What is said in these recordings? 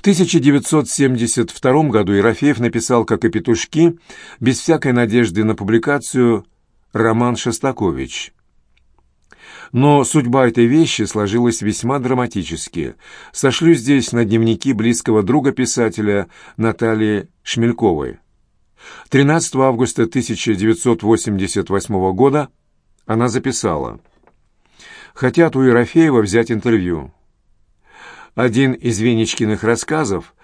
В 1972 году Ерофеев написал, как и петушки, без всякой надежды на публикацию, роман «Шостакович». Но судьба этой вещи сложилась весьма драматически. Сошлю здесь на дневники близкого друга писателя Натальи Шмельковой. 13 августа 1988 года она записала «Хотят у Ерофеева взять интервью». Один из Венечкиных рассказов,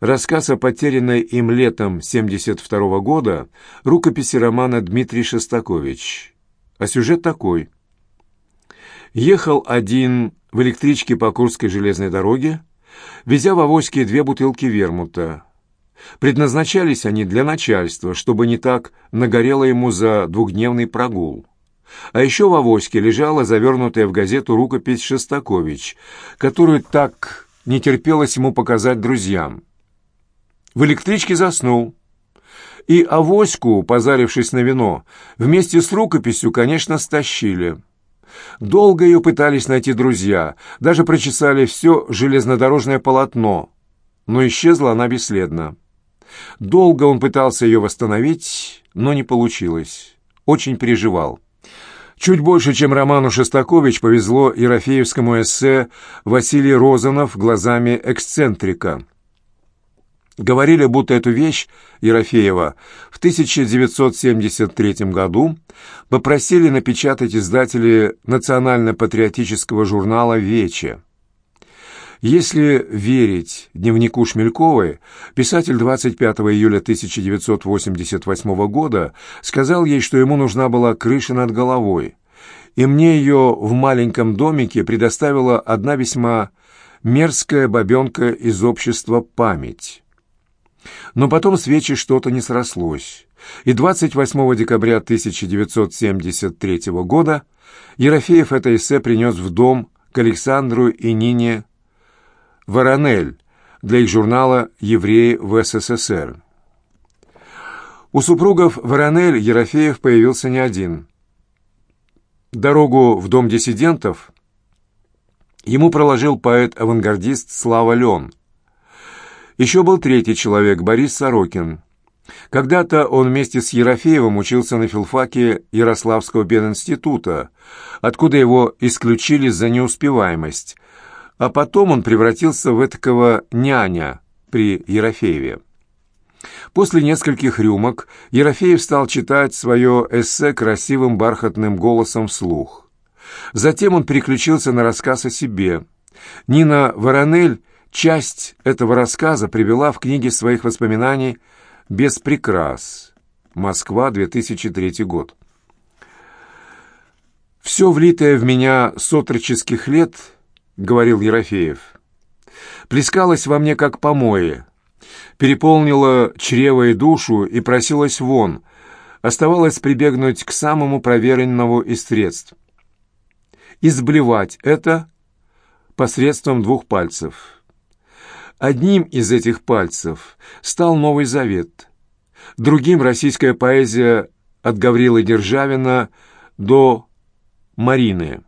рассказ о потерянной им летом 72 года, рукописи романа Дмитрий Шостакович. А сюжет такой – ехал один в электричке по Курской железной дороге, везя в авоське две бутылки вермута. Предназначались они для начальства, чтобы не так нагорело ему за двухдневный прогул. А еще в авоське лежала завернутая в газету рукопись Шостакович, которую так не терпелось ему показать друзьям. В электричке заснул. И авоську, позарившись на вино, вместе с рукописью, конечно, стащили. Долго ее пытались найти друзья, даже прочесали все железнодорожное полотно, но исчезла она бесследно. Долго он пытался ее восстановить, но не получилось. Очень переживал. Чуть больше, чем Роману Шостакович, повезло Ерофеевскому эссе Василий Розанов глазами эксцентрика. Говорили, будто эту вещь Ерофеева в 1973 году попросили напечатать издатели национально-патриотического журнала «Вече». Если верить дневнику Шмельковой, писатель 25 июля 1988 года сказал ей, что ему нужна была крыша над головой, и мне ее в маленьком домике предоставила одна весьма мерзкая бабенка из общества «Память». Но потом с Вечи что-то не срослось, и 28 декабря 1973 года Ерофеев это эссе принес в дом к Александру и Нине Воронель для их журнала «Евреи в СССР». У супругов Воронель Ерофеев появился не один. Дорогу в дом диссидентов ему проложил поэт-авангардист Слава Лен – еще был третий человек, Борис Сорокин. Когда-то он вместе с Ерофеевым учился на филфаке Ярославского пединститута, откуда его исключили за неуспеваемость, а потом он превратился в этакого няня при Ерофееве. После нескольких рюмок Ерофеев стал читать свое эссе красивым бархатным голосом вслух. Затем он переключился на рассказ о себе. Нина Воронель Часть этого рассказа привела в книге своих воспоминаний «Без прикрас. Москва, 2003 год». «Все влитое в меня с отроческих лет, — говорил Ерофеев, — плескалось во мне как помои, переполнило чрево и душу и просилось вон, оставалось прибегнуть к самому проверенному из средств. Изблевать это посредством двух пальцев». Одним из этих пальцев стал Новый Завет, другим — российская поэзия от Гаврилы Державина до Марины.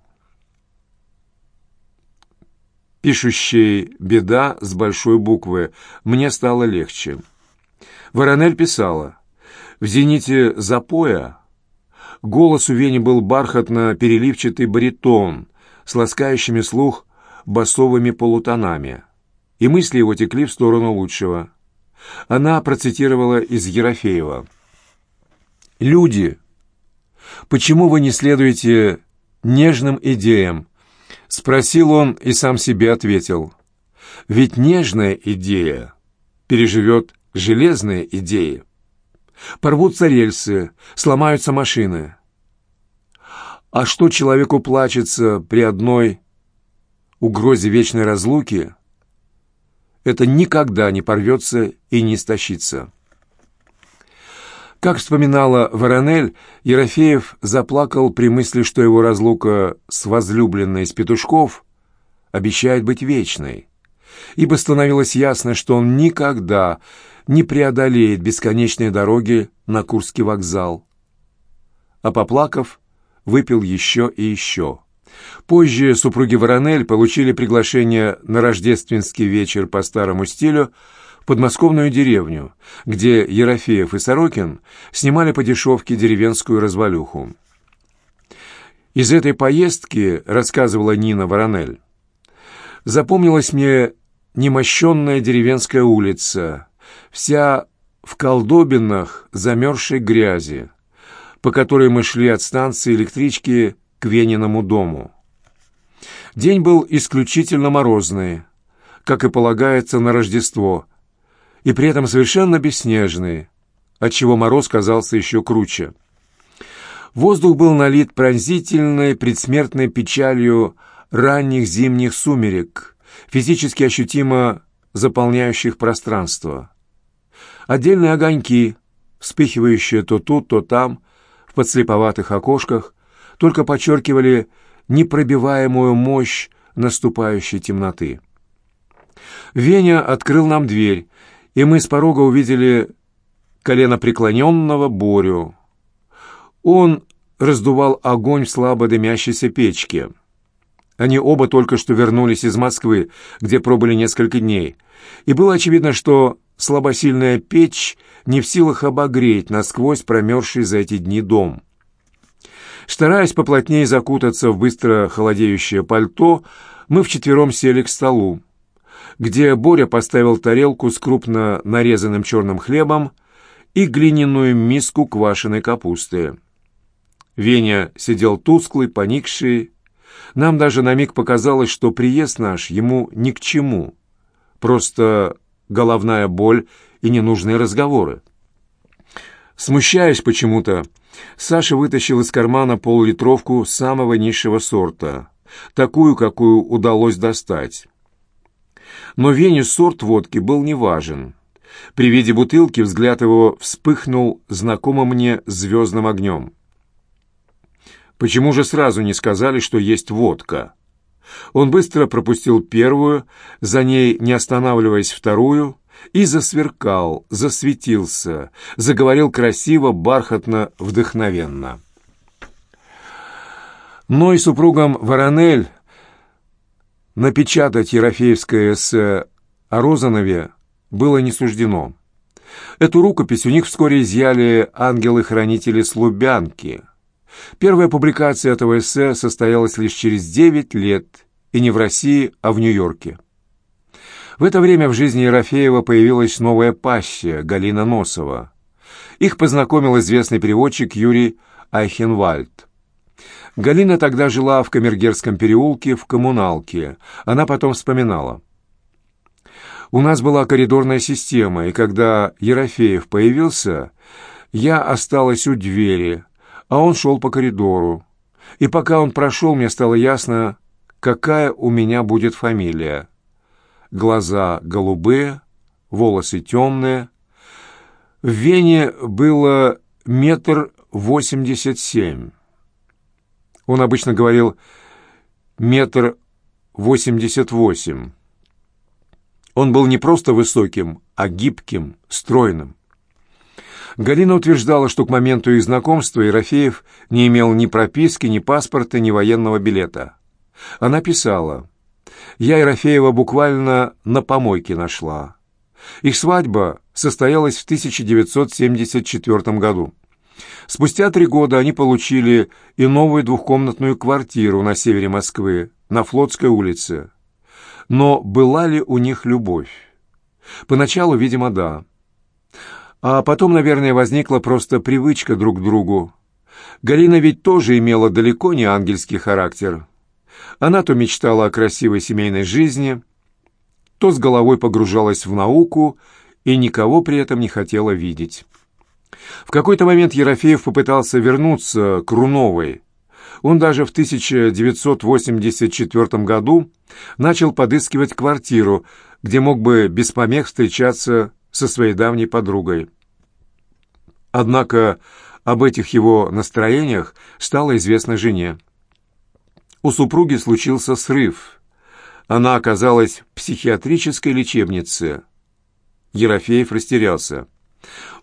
Пишущей «Беда» с большой буквы «Мне стало легче». Воронель писала «В зените запоя голос у Вени был бархатно-переливчатый баритон с ласкающими слух басовыми полутонами» и мысли его текли в сторону лучшего. Она процитировала из Ерофеева. «Люди, почему вы не следуете нежным идеям?» Спросил он и сам себе ответил. «Ведь нежная идея переживет железные идеи. Порвутся рельсы, сломаются машины. А что человеку плачется при одной угрозе вечной разлуки – это никогда не порвется и не истощится. Как вспоминала Воронель, Ерофеев заплакал при мысли, что его разлука с возлюбленной из петушков обещает быть вечной, ибо становилось ясно, что он никогда не преодолеет бесконечные дороги на Курский вокзал. А поплакав, выпил еще и еще. Позже супруги Воронель получили приглашение на рождественский вечер по старому стилю подмосковную деревню, где Ерофеев и Сорокин снимали по дешевке деревенскую развалюху. Из этой поездки, рассказывала Нина Воронель, запомнилась мне немощенная деревенская улица, вся в колдобинах замерзшей грязи, по которой мы шли от станции электрички к Вениному дому. День был исключительно морозный, как и полагается на Рождество, и при этом совершенно бесснежный, отчего мороз казался еще круче. Воздух был налит пронзительной предсмертной печалью ранних зимних сумерек, физически ощутимо заполняющих пространство. Отдельные огоньки, вспыхивающие то тут, то там, в подслеповатых окошках, только подчеркивали непробиваемую мощь наступающей темноты. Веня открыл нам дверь, и мы с порога увидели коленопреклоненного Борю. Он раздувал огонь в слабо дымящейся печке. Они оба только что вернулись из Москвы, где пробыли несколько дней, и было очевидно, что слабосильная печь не в силах обогреть насквозь промерзший за эти дни дом. Стараясь поплотнее закутаться в быстро холодеющее пальто, мы вчетвером сели к столу, где Боря поставил тарелку с крупно нарезанным черным хлебом и глиняную миску квашеной капусты. Веня сидел тусклый, поникший. Нам даже на миг показалось, что приезд наш ему ни к чему. Просто головная боль и ненужные разговоры. Смущаясь почему-то, Саша вытащил из кармана полулитровку самого низшего сорта, такую, какую удалось достать. Но Вене сорт водки был неважен. При виде бутылки взгляд его вспыхнул знакомым мне звездным огнем. Почему же сразу не сказали, что есть водка? Он быстро пропустил первую, за ней, не останавливаясь, вторую, и засверкал, засветился, заговорил красиво, бархатно, вдохновенно. Но и супругам Воронель напечатать Ерофеевское эссе о Розанове было не суждено. Эту рукопись у них вскоре изъяли ангелы-хранители Слубянки. Первая публикация этого эссе состоялась лишь через девять лет, и не в России, а в Нью-Йорке. В это время в жизни Ерофеева появилась новая пассия, Галина Носова. Их познакомил известный переводчик Юрий Айхенвальд. Галина тогда жила в Камергерском переулке в коммуналке. Она потом вспоминала. «У нас была коридорная система, и когда Ерофеев появился, я осталась у двери, а он шел по коридору. И пока он прошел, мне стало ясно, какая у меня будет фамилия глаза голубые, волосы темные. В Вене было метр восемьдесят семь. Он обычно говорил метр восемьдесят восемь. Он был не просто высоким, а гибким, стройным. Галина утверждала, что к моменту их знакомства Ерофеев не имел ни прописки, ни паспорта, ни военного билета. Она писала я Ерофеева буквально на помойке нашла. Их свадьба состоялась в 1974 году. Спустя три года они получили и новую двухкомнатную квартиру на севере Москвы, на Флотской улице. Но была ли у них любовь? Поначалу, видимо, да. А потом, наверное, возникла просто привычка друг к другу. Галина ведь тоже имела далеко не ангельский характер. Она то мечтала о красивой семейной жизни, то с головой погружалась в науку и никого при этом не хотела видеть. В какой-то момент Ерофеев попытался вернуться к Руновой. Он даже в 1984 году начал подыскивать квартиру, где мог бы без помех встречаться со своей давней подругой. Однако об этих его настроениях стало известно жене. У супруги случился срыв. Она оказалась в психиатрической лечебнице. Ерофеев растерялся.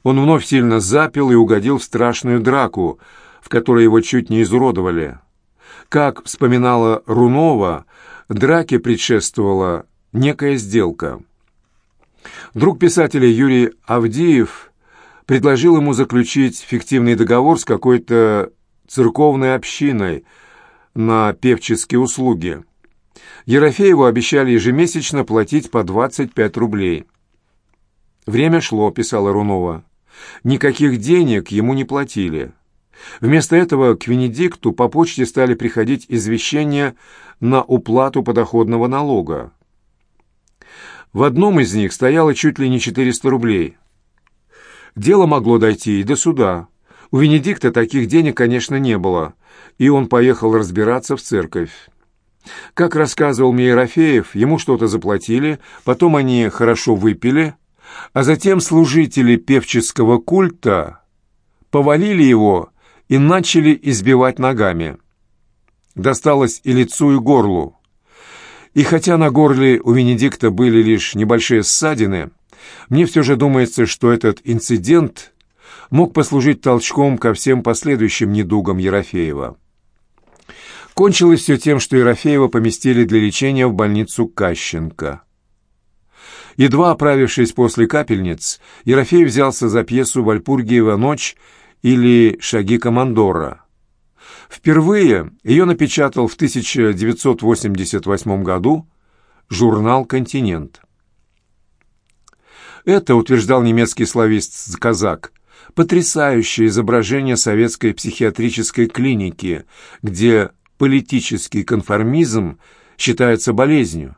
Он вновь сильно запил и угодил в страшную драку, в которой его чуть не изуродовали. Как вспоминала Рунова, драке предшествовала некая сделка. Друг писателя Юрий Авдеев предложил ему заключить фиктивный договор с какой-то церковной общиной на певческие услуги. Ерофееву обещали ежемесячно платить по 25 рублей. «Время шло», — писала Рунова. «Никаких денег ему не платили». Вместо этого к Венедикту по почте стали приходить извещения на уплату подоходного налога. В одном из них стояло чуть ли не 400 рублей. Дело могло дойти и до суда. У Венедикта таких денег, конечно, не было, и он поехал разбираться в церковь. Как рассказывал мне Ерофеев, ему что-то заплатили, потом они хорошо выпили, а затем служители певческого культа повалили его и начали избивать ногами. Досталось и лицу, и горлу. И хотя на горле у Венедикта были лишь небольшие ссадины, мне все же думается, что этот инцидент мог послужить толчком ко всем последующим недугам Ерофеева. Кончилось все тем, что Ерофеева поместили для лечения в больницу Кащенко. Едва оправившись после капельниц, Ерофеев взялся за пьесу «Вальпургиева ночь» или «Шаги командора». Впервые ее напечатал в 1988 году журнал «Континент». Это, утверждал немецкий славист Казак, потрясающее изображение советской психиатрической клиники, где политический конформизм считается болезнью,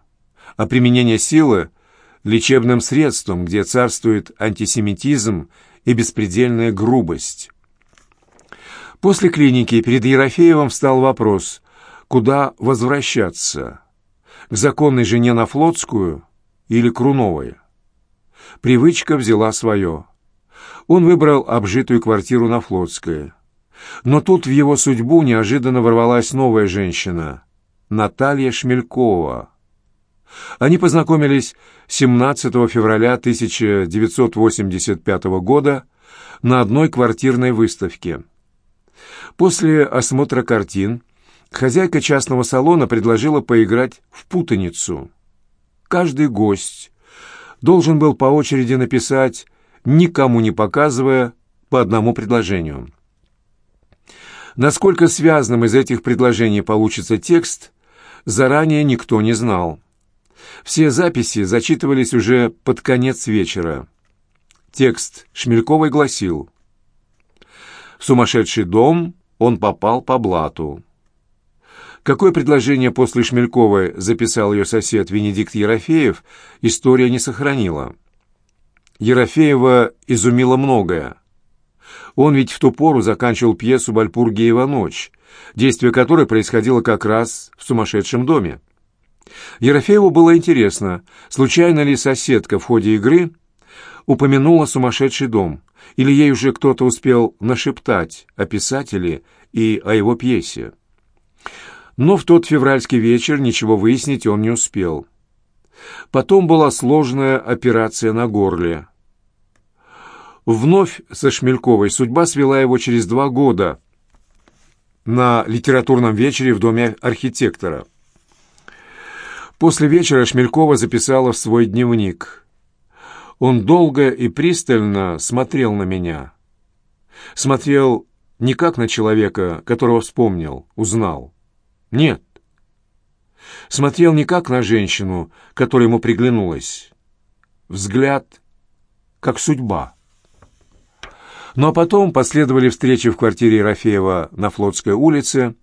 а применение силы – лечебным средством, где царствует антисемитизм и беспредельная грубость. После клиники перед Ерофеевым встал вопрос, куда возвращаться – к законной жене на Флотскую или Круновой. Привычка взяла свое. Он выбрал обжитую квартиру на Флотской. Но тут в его судьбу неожиданно ворвалась новая женщина – Наталья Шмелькова. Они познакомились 17 февраля 1985 года на одной квартирной выставке. После осмотра картин хозяйка частного салона предложила поиграть в путаницу. Каждый гость должен был по очереди написать, никому не показывая, по одному предложению. Насколько связанным из этих предложений получится текст, заранее никто не знал. Все записи зачитывались уже под конец вечера. Текст Шмельковой гласил «В сумасшедший дом он попал по блату». Какое предложение после Шмельковой записал ее сосед Венедикт Ерофеев, история не сохранила. Ерофеева изумило многое. Он ведь в ту пору заканчивал пьесу «Вальпургиева ночь», действие которой происходило как раз в сумасшедшем доме. Ерофееву было интересно, случайно ли соседка в ходе игры упомянула сумасшедший дом, или ей уже кто-то успел нашептать о писателе и о его пьесе. Но в тот февральский вечер ничего выяснить он не успел. Потом была сложная операция на горле. Вновь со Шмельковой судьба свела его через два года на литературном вечере в доме архитектора. После вечера Шмелькова записала в свой дневник. Он долго и пристально смотрел на меня. Смотрел не как на человека, которого вспомнил, узнал. Нет. Смотрел не как на женщину, которая ему приглянулась. Взгляд, как судьба. Ну а потом последовали встречи в квартире Ерофеева на Флотской улице.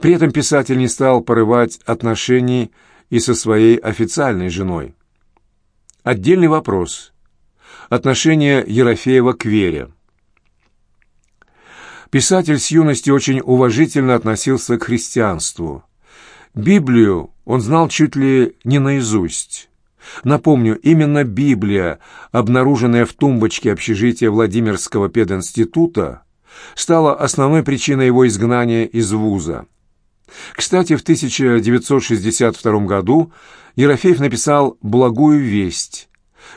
При этом писатель не стал порывать отношений и со своей официальной женой. Отдельный вопрос. Отношение Ерофеева к Вере. Писатель с юности очень уважительно относился к христианству. Библию он знал чуть ли не наизусть. Напомню, именно Библия, обнаруженная в тумбочке общежития Владимирского пединститута, стала основной причиной его изгнания из вуза. Кстати, в 1962 году Ерофеев написал «Благую весть»,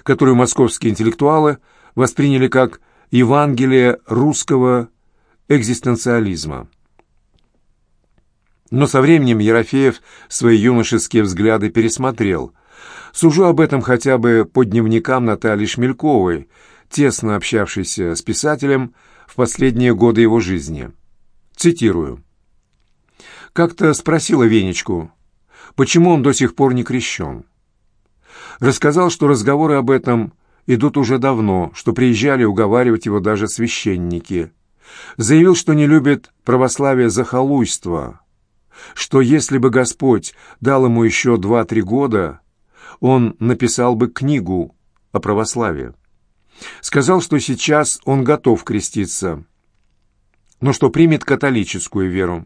которую московские интеллектуалы восприняли как Евангелие русского экзистенциализма. Но со временем Ерофеев свои юношеские взгляды пересмотрел. Сужу об этом хотя бы по дневникам Натальи Шмельковой, тесно общавшейся с писателем в последние годы его жизни. Цитирую. Как-то спросила Венечку, почему он до сих пор не крещен. Рассказал, что разговоры об этом идут уже давно, что приезжали уговаривать его даже священники. Заявил, что не любит православие за халуйство, что если бы Господь дал ему еще два-три года, он написал бы книгу о православии. Сказал, что сейчас он готов креститься, но что примет католическую веру.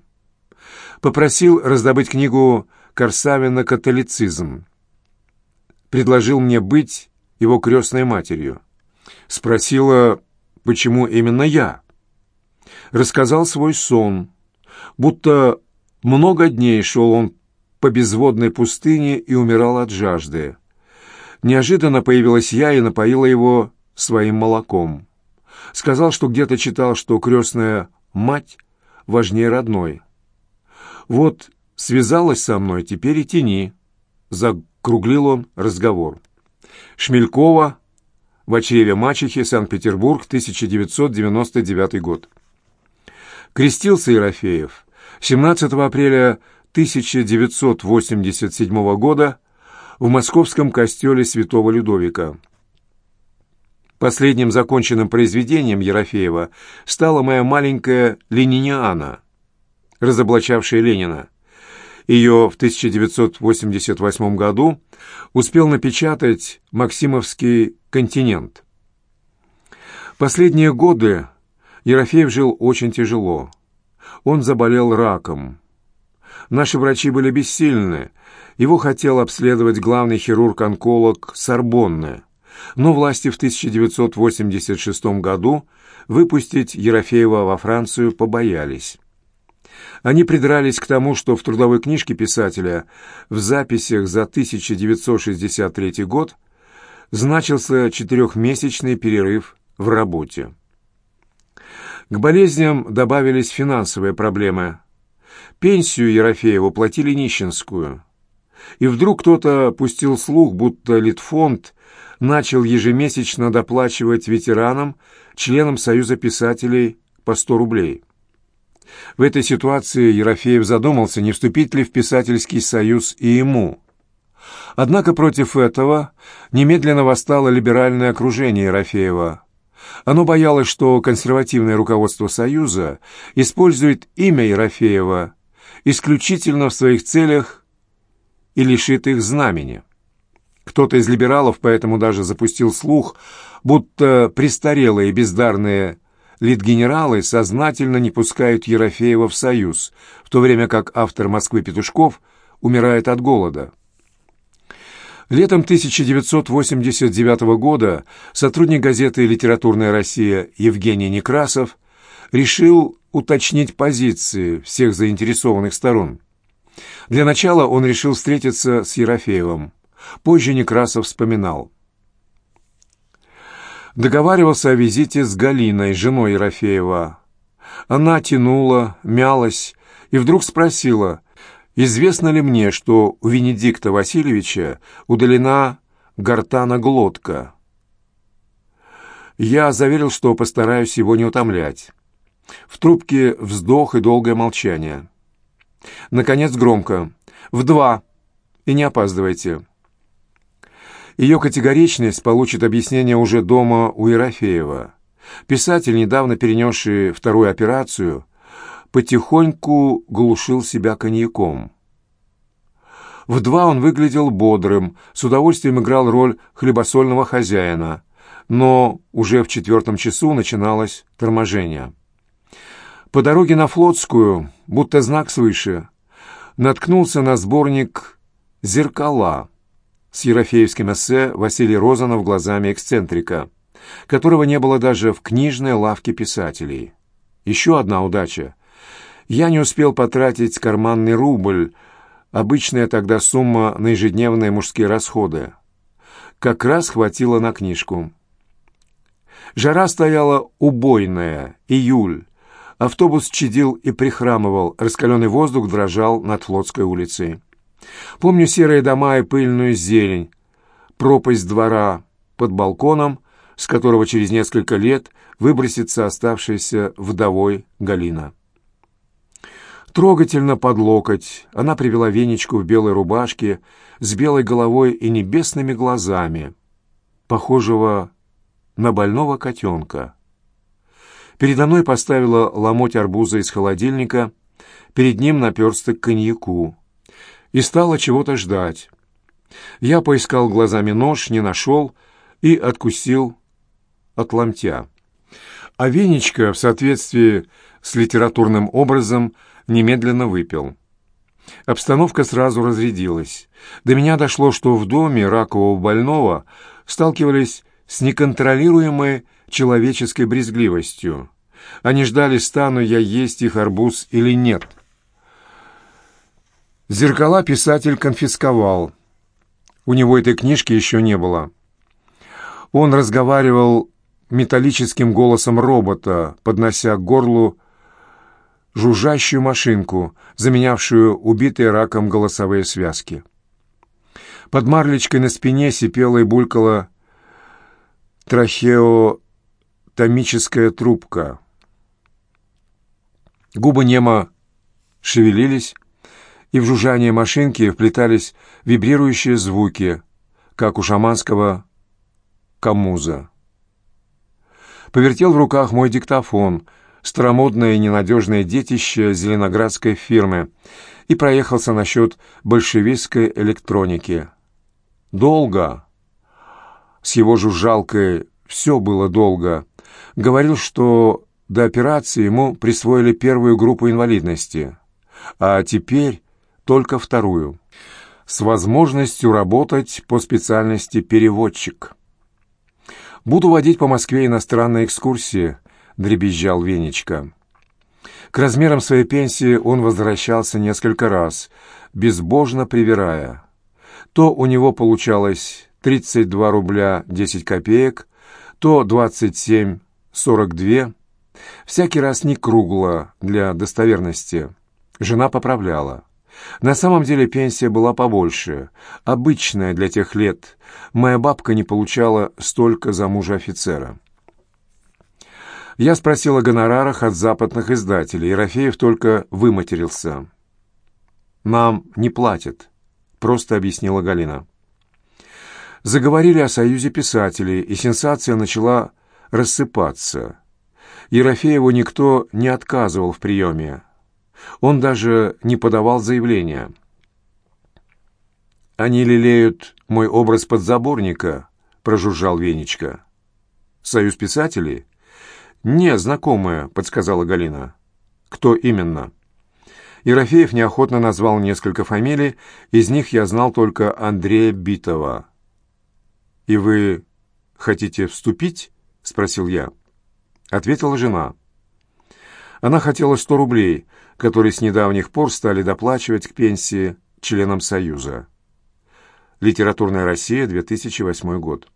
Попросил раздобыть книгу Корсавина «Католицизм». Предложил мне быть его крестной матерью. Спросила, почему именно я. Рассказал свой сон, будто много дней шел он по безводной пустыне и умирал от жажды. Неожиданно появилась я и напоила его своим молоком. Сказал, что где-то читал, что крестная мать важнее родной. Вот связалась со мной, теперь и тяни. Закруглил он разговор. Шмелькова в очреве мачехи, Санкт-Петербург, 1999 год. Крестился Ерофеев 17 апреля 1987 года в московском костеле святого Людовика. Последним законченным произведением Ерофеева стала моя маленькая «Лениниана», разоблачавшая Ленина. Ее в 1988 году успел напечатать «Максимовский континент». Последние годы Ерофеев жил очень тяжело. Он заболел раком. Наши врачи были бессильны. Его хотел обследовать главный хирург-онколог Сорбонны. Но власти в 1986 году выпустить Ерофеева во Францию побоялись. Они придрались к тому, что в трудовой книжке писателя в записях за 1963 год значился четырехмесячный перерыв в работе. К болезням добавились финансовые проблемы. Пенсию Ерофееву платили нищенскую. И вдруг кто-то пустил слух, будто Литфонд начал ежемесячно доплачивать ветеранам, членам Союза писателей, по 100 рублей. В этой ситуации Ерофеев задумался, не вступить ли в писательский союз и ему. Однако против этого немедленно восстало либеральное окружение Ерофеева. Оно боялось, что консервативное руководство Союза использует имя Ерофеева исключительно в своих целях и лишит их знамени. Кто-то из либералов поэтому даже запустил слух, будто престарелые бездарные литгенералы сознательно не пускают Ерофеева в Союз, в то время как автор «Москвы Петушков» умирает от голода. Летом 1989 года сотрудник газеты «Литературная Россия» Евгений Некрасов решил уточнить позиции всех заинтересованных сторон. Для начала он решил встретиться с Ерофеевым. Позже Некрасов вспоминал. Договаривался о визите с Галиной, женой Ерофеева. Она тянула, мялась и вдруг спросила, известно ли мне, что у Венедикта Васильевича удалена гортана-глотка. Я заверил, что постараюсь его не утомлять. В трубке вздох и долгое молчание. Наконец громко. «В два! И не опаздывайте!» Ее категоричность получит объяснение уже дома у Ерофеева. Писатель, недавно перенесший вторую операцию, потихоньку глушил себя коньяком. В два он выглядел бодрым, с удовольствием играл роль хлебосольного хозяина, но уже в четвертом часу начиналось торможение. По дороге на Флотскую, будто знак свыше, наткнулся на сборник «Зеркала», с ерофеевским эссе Василий Розанов глазами эксцентрика, которого не было даже в книжной лавке писателей. Еще одна удача. Я не успел потратить карманный рубль, обычная тогда сумма на ежедневные мужские расходы. Как раз хватило на книжку. Жара стояла убойная, июль. Автобус чадил и прихрамывал, раскаленный воздух дрожал над Флотской улицей. Помню серые дома и пыльную зелень, пропасть двора под балконом, с которого через несколько лет выбросится оставшаяся вдовой Галина. Трогательно под локоть она привела Венечку в белой рубашке с белой головой и небесными глазами, похожего на больного котенка. Передо мной поставила ломоть арбуза из холодильника, перед ним наперсток коньяку. И стала чего-то ждать. Я поискал глазами нож, не нашел и откусил от ломтя. А Венечка, в соответствии с литературным образом, немедленно выпил. Обстановка сразу разрядилась. До меня дошло, что в доме ракового больного сталкивались с неконтролируемой человеческой брезгливостью. Они ждали, стану я есть их арбуз или нет. Зеркала писатель конфисковал. У него этой книжки еще не было. Он разговаривал металлическим голосом робота, поднося к горлу жужжащую машинку, заменявшую убитые раком голосовые связки. Под марлечкой на спине сипела и булькала трахеотомическая трубка. Губы Нема шевелились, и в жужжание машинки вплетались вибрирующие звуки, как у шаманского камуза. Повертел в руках мой диктофон, старомодное и ненадежное детище зеленоградской фирмы, и проехался насчет большевистской электроники. Долго, с его жужжалкой все было долго. Говорил, что до операции ему присвоили первую группу инвалидности, а теперь только вторую, с возможностью работать по специальности переводчик. «Буду водить по Москве иностранные экскурсии», — дребезжал Венечка. К размерам своей пенсии он возвращался несколько раз, безбожно привирая. То у него получалось 32 рубля 10 копеек, то 27,42. Всякий раз не кругло для достоверности. Жена поправляла. На самом деле пенсия была побольше, обычная для тех лет. Моя бабка не получала столько за мужа офицера. Я спросил о гонорарах от западных издателей. Ерофеев только выматерился. «Нам не платят», — просто объяснила Галина. Заговорили о союзе писателей, и сенсация начала рассыпаться. Ерофееву никто не отказывал в приеме. Он даже не подавал заявления. «Они лелеют мой образ подзаборника», — прожужжал Венечка. «Союз писателей?» «Не, знакомая», — подсказала Галина. «Кто именно?» Ерофеев неохотно назвал несколько фамилий, из них я знал только Андрея Битова. «И вы хотите вступить?» — спросил я. Ответила жена. Она хотела сто рублей, которые с недавних пор стали доплачивать к пенсии членам Союза. Литературная Россия, 2008 год.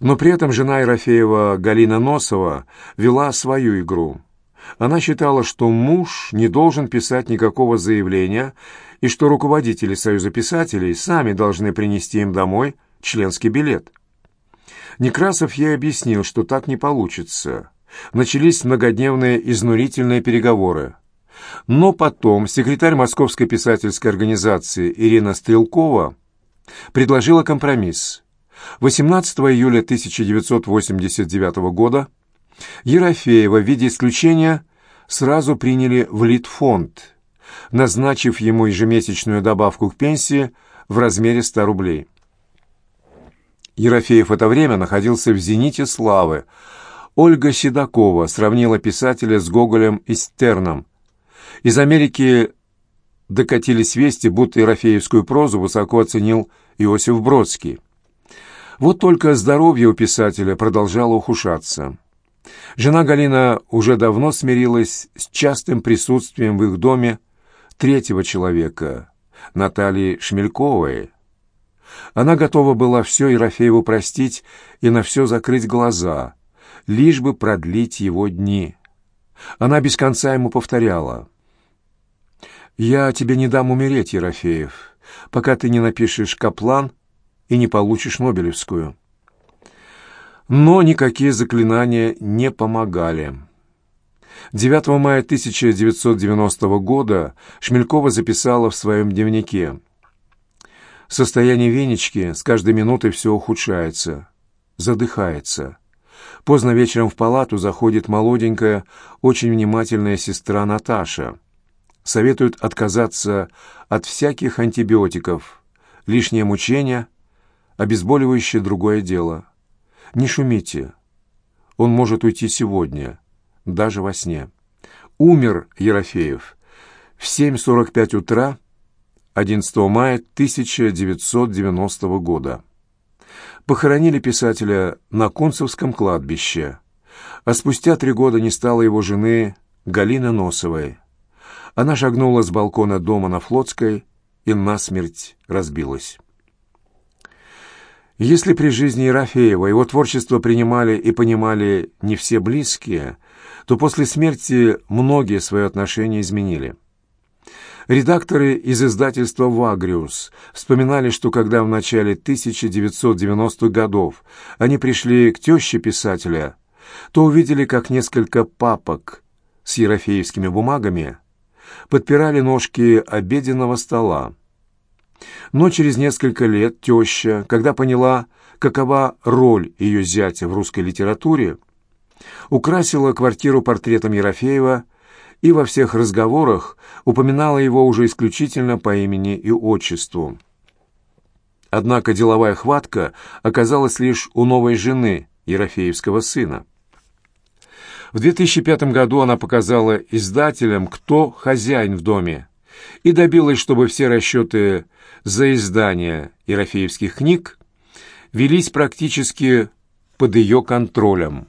Но при этом жена Ерофеева Галина Носова вела свою игру. Она считала, что муж не должен писать никакого заявления и что руководители Союза писателей сами должны принести им домой – членский билет. Некрасов ей объяснил, что так не получится. Начались многодневные изнурительные переговоры. Но потом секретарь Московской писательской организации Ирина Стрелкова предложила компромисс. 18 июля 1989 года Ерофеева в виде исключения сразу приняли в Литфонд, назначив ему ежемесячную добавку к пенсии в размере 100 рублей. Ерофеев в это время находился в зените славы. Ольга Седокова сравнила писателя с Гоголем и Стерном. Из Америки докатились вести, будто ерофеевскую прозу высоко оценил Иосиф Бродский. Вот только здоровье у писателя продолжало ухудшаться. Жена Галина уже давно смирилась с частым присутствием в их доме третьего человека, Натальи Шмельковой, она готова была все Ерофееву простить и на все закрыть глаза, лишь бы продлить его дни. Она без конца ему повторяла. «Я тебе не дам умереть, Ерофеев, пока ты не напишешь «Каплан» и не получишь Нобелевскую». Но никакие заклинания не помогали. 9 мая 1990 года Шмелькова записала в своем дневнике «Состояние Венечки с каждой минутой все ухудшается, задыхается. Поздно вечером в палату заходит молоденькая, очень внимательная сестра Наташа. Советует отказаться от всяких антибиотиков, лишнее мучение, обезболивающее другое дело. Не шумите. Он может уйти сегодня, даже во сне. Умер Ерофеев в 7.45 утра 11 мая 1990 года похоронили писателя на Кунцевском кладбище, а спустя три года не стало его жены Галины Носовой. Она шагнула с балкона дома на Флотской и насмерть разбилась. Если при жизни Ерофеева его творчество принимали и понимали не все близкие, то после смерти многие свои отношения изменили. Редакторы из издательства «Вагриус» вспоминали, что когда в начале 1990-х годов они пришли к теще писателя, то увидели, как несколько папок с ерофеевскими бумагами подпирали ножки обеденного стола. Но через несколько лет теща, когда поняла, какова роль ее зятя в русской литературе, украсила квартиру портретом Ерофеева и во всех разговорах упоминала его уже исключительно по имени и отчеству. Однако деловая хватка оказалась лишь у новой жены Ерофеевского сына. В 2005 году она показала издателям, кто хозяин в доме, и добилась, чтобы все расчеты за издание ерофеевских книг велись практически под ее контролем.